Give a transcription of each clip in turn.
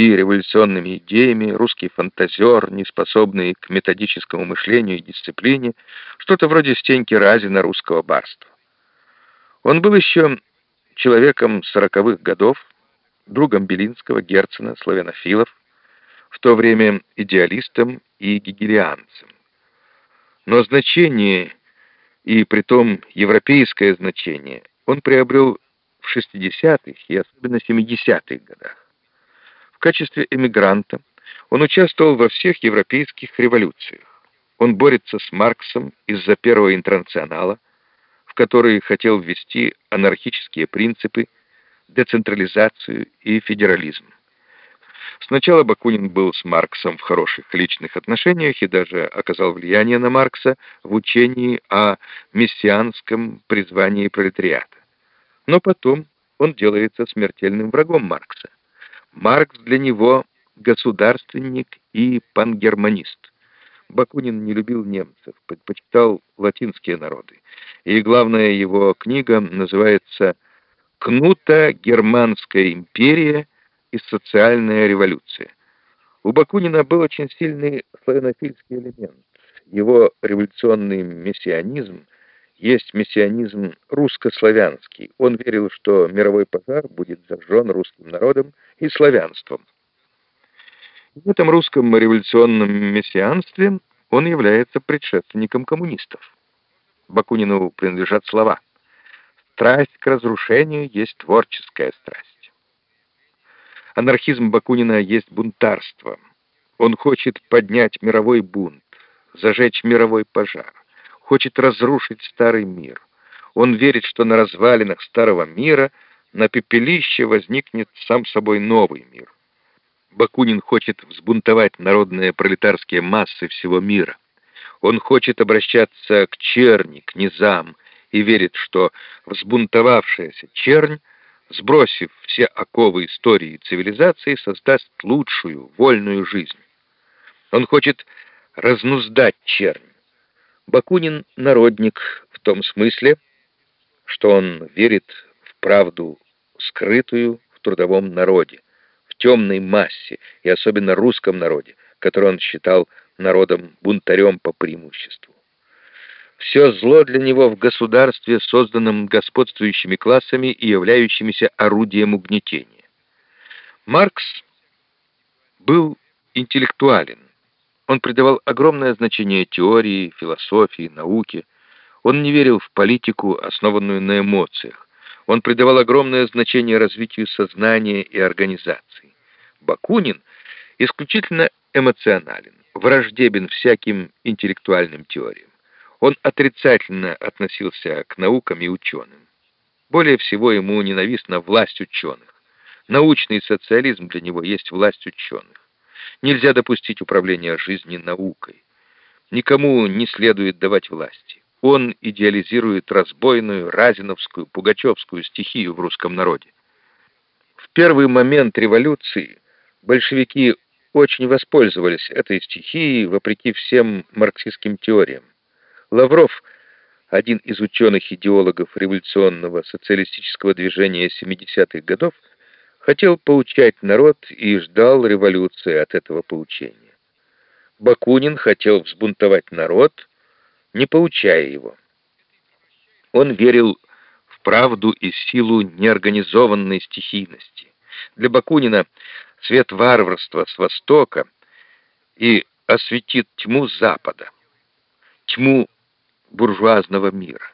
и революционными идеями, русский фантазер, неспособный к методическому мышлению и дисциплине, что-то вроде Стеньки Разина русского барства. Он был еще человеком сороковых годов, другом Белинского, Герцена, славянофилов, в то время идеалистом и гегелианцем. Но значение, и притом европейское значение, он приобрел в 60-х и особенно 70-х годах. В качестве эмигранта он участвовал во всех европейских революциях. Он борется с Марксом из-за первого интернационала, в который хотел ввести анархические принципы, децентрализацию и федерализм. Сначала Бакунин был с Марксом в хороших личных отношениях и даже оказал влияние на Маркса в учении о мессианском призвании пролетариата. Но потом он делается смертельным врагом Маркса. Маркс для него государственник и пангерманист. Бакунин не любил немцев, предпочитал латинские народы. И главная его книга называется «Кнута Германская империя и социальная революция». У Бакунина был очень сильный славянофильский элемент. Его революционный мессианизм есть мессианизм русско-славянский. Он верил, что мировой пожар будет зажжен русским народом и славянством. В этом русском революционном мессианстве он является предшественником коммунистов. Бакунину принадлежат слова «Страсть к разрушению есть творческая страсть». Анархизм Бакунина есть бунтарство. Он хочет поднять мировой бунт, зажечь мировой пожар, хочет разрушить старый мир. Он верит, что на развалинах старого мира, на пепелище возникнет сам собой новый мир. Бакунин хочет взбунтовать народные пролетарские массы всего мира. Он хочет обращаться к черни, к низам, и верит, что взбунтовавшаяся чернь, сбросив все оковы истории и цивилизации, создаст лучшую, вольную жизнь. Он хочет разнуздать чернь. Бакунин — народник в том смысле, что он верит правду скрытую в трудовом народе, темной массе, и особенно русском народе, который он считал народом-бунтарем по преимуществу. Все зло для него в государстве, созданном господствующими классами и являющимися орудием угнетения. Маркс был интеллектуален. Он придавал огромное значение теории, философии, науке. Он не верил в политику, основанную на эмоциях. Он придавал огромное значение развитию сознания и организации. Бакунин исключительно эмоционален, враждебен всяким интеллектуальным теориям. Он отрицательно относился к наукам и ученым. Более всего ему ненавистна власть ученых. Научный социализм для него есть власть ученых. Нельзя допустить управления жизнью наукой. Никому не следует давать власти. Он идеализирует разбойную, разиновскую, пугачевскую стихию в русском народе. В первый момент революции большевики очень воспользовались этой стихией вопреки всем марксистским теориям. Лавров, один из ученых-идеологов революционного социалистического движения 70-х годов, хотел поучать народ и ждал революции от этого поучения. Бакунин хотел взбунтовать народ, не поучая его. Он верил в правду и силу неорганизованной стихийности. Для Бакунина свет варварства с востока и осветит тьму запада, тьму буржуазного мира.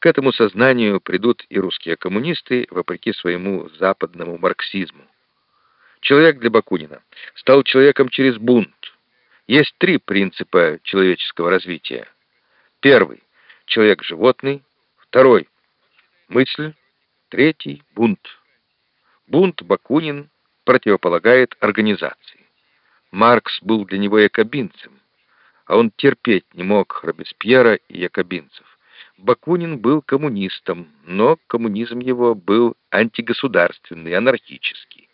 К этому сознанию придут и русские коммунисты, вопреки своему западному марксизму. Человек для Бакунина стал человеком через бунт. Есть три принципа человеческого развития. Первый — человек-животный. Второй — мысль. Третий — бунт. Бунт Бакунин противополагает организации. Маркс был для него якобинцем, а он терпеть не мог Робеспьера и якобинцев. Бакунин был коммунистом, но коммунизм его был антигосударственный, анархический.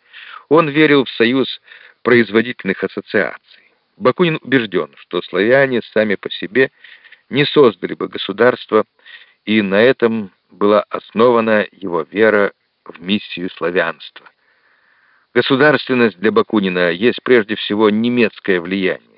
Он верил в союз производительных ассоциаций. Бакунин убежден, что славяне сами по себе не создали бы государство, и на этом была основана его вера в миссию славянства. Государственность для Бакунина есть прежде всего немецкое влияние.